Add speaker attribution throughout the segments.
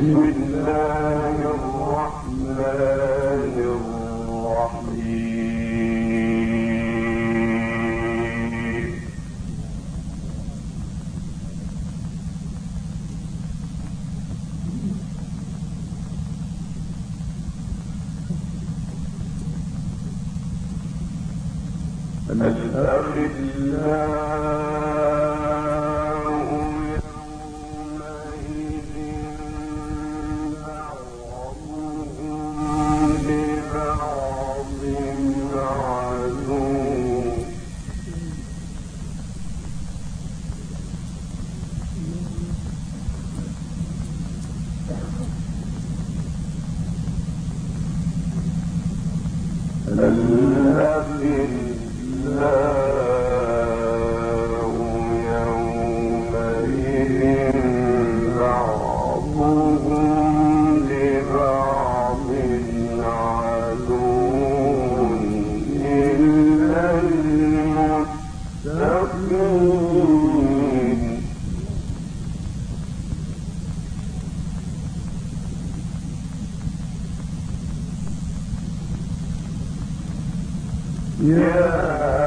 Speaker 1: بالله Yeah.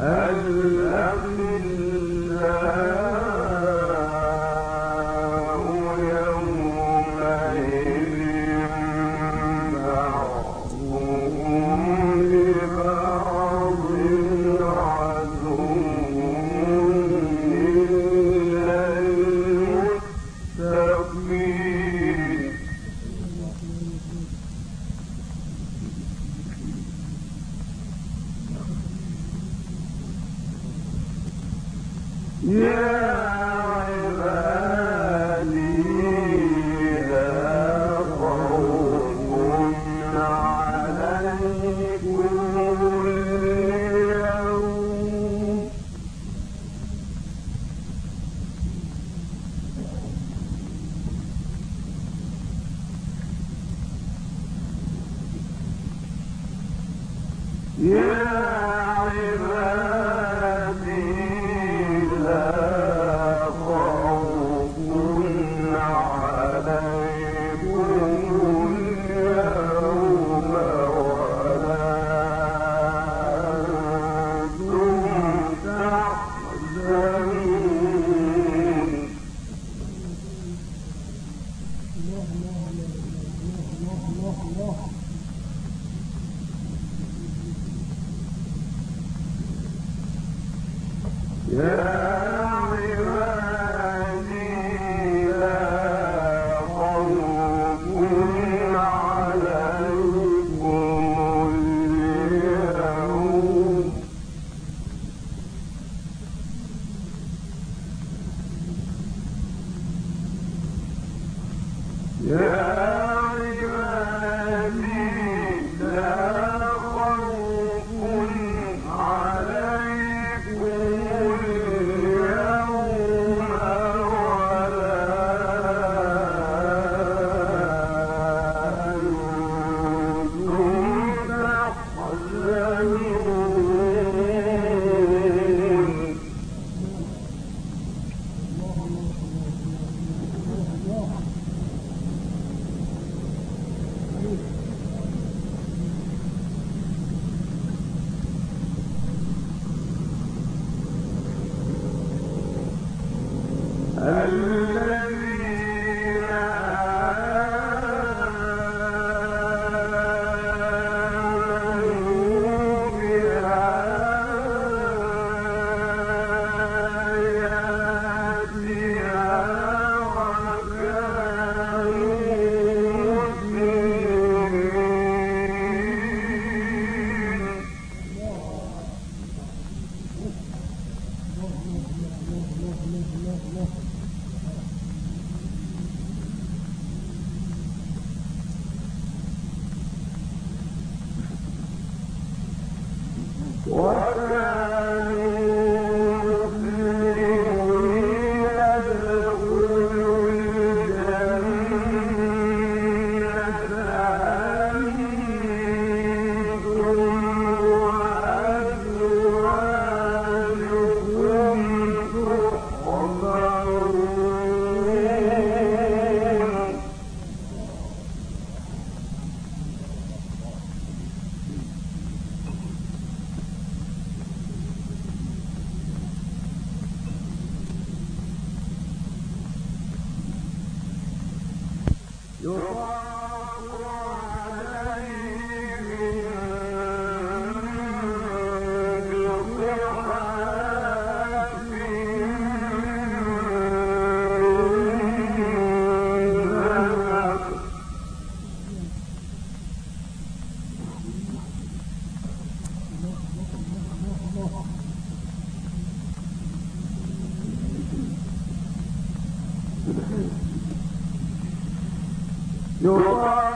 Speaker 1: أن أبن Yeah. الله Your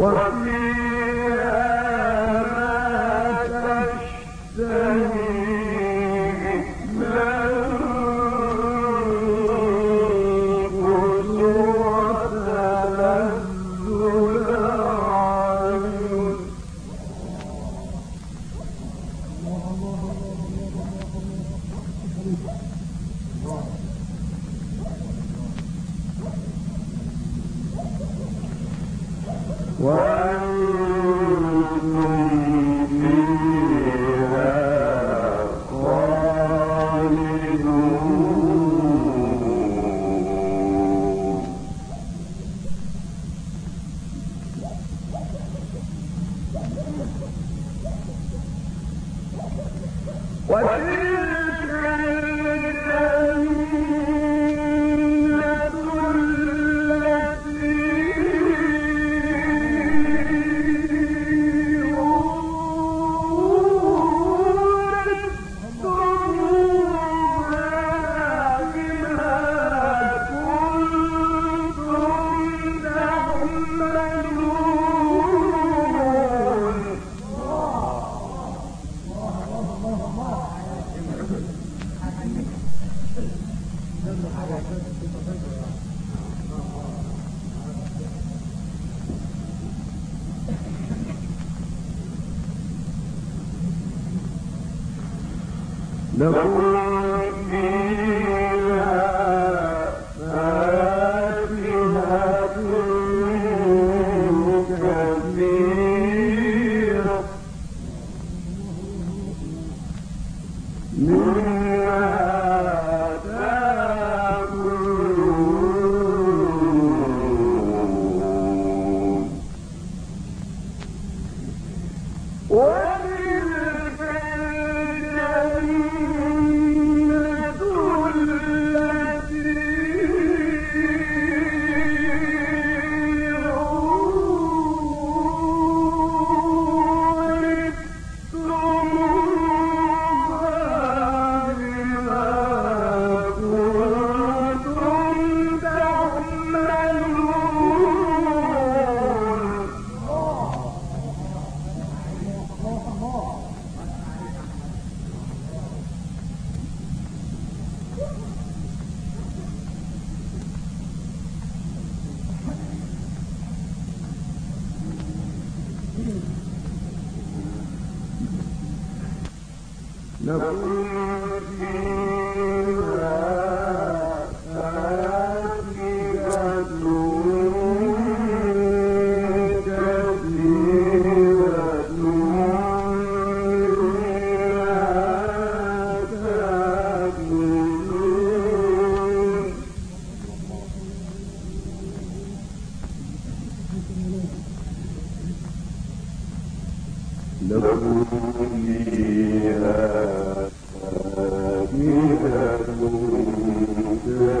Speaker 1: وفيها Na فلا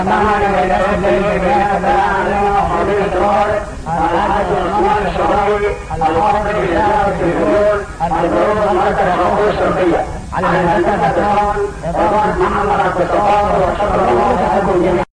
Speaker 1: إلى الليل جميعا وحبيب الطارق الحاج عثمان الشراوي الشافعي في الدول الدكتور مركز الحقوق الشرقيه على الهندسه اطار محمد عبد الستار وشكر الله لكم جميعا